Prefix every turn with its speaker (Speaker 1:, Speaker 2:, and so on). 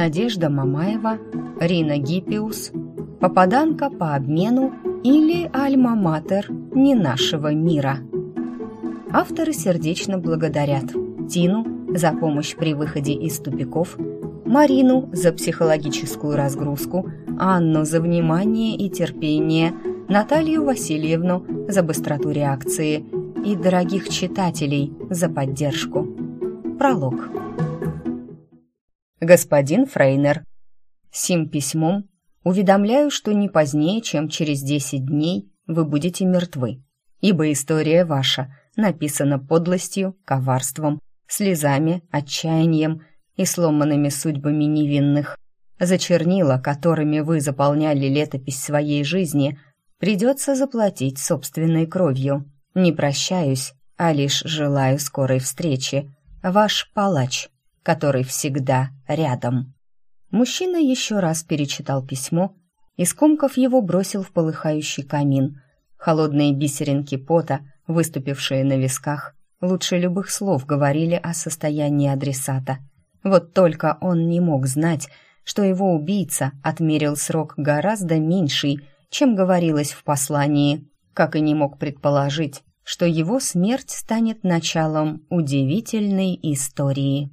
Speaker 1: Надежда Мамаева, Рина Гиппиус, попаданка по обмену или альма-матер не нашего мира. Авторы сердечно благодарят Тину за помощь при выходе из тупиков, Марину за психологическую разгрузку, Анну за внимание и терпение, Наталью Васильевну за быстроту реакции и дорогих читателей за поддержку. Пролог. Господин Фрейнер, сим письмом уведомляю, что не позднее, чем через 10 дней вы будете мертвы, ибо история ваша написана подлостью, коварством, слезами, отчаянием и сломанными судьбами невинных. За чернила, которыми вы заполняли летопись своей жизни, придется заплатить собственной кровью. Не прощаюсь, а лишь желаю скорой встречи. Ваш палач, который всегда рядом. Мужчина еще раз перечитал письмо и, скомкав его, бросил в полыхающий камин. Холодные бисеринки пота, выступившие на висках, лучше любых слов говорили о состоянии адресата. Вот только он не мог знать, что его убийца отмерил срок гораздо меньший, чем говорилось в послании, как и не мог предположить, что его смерть станет началом удивительной истории.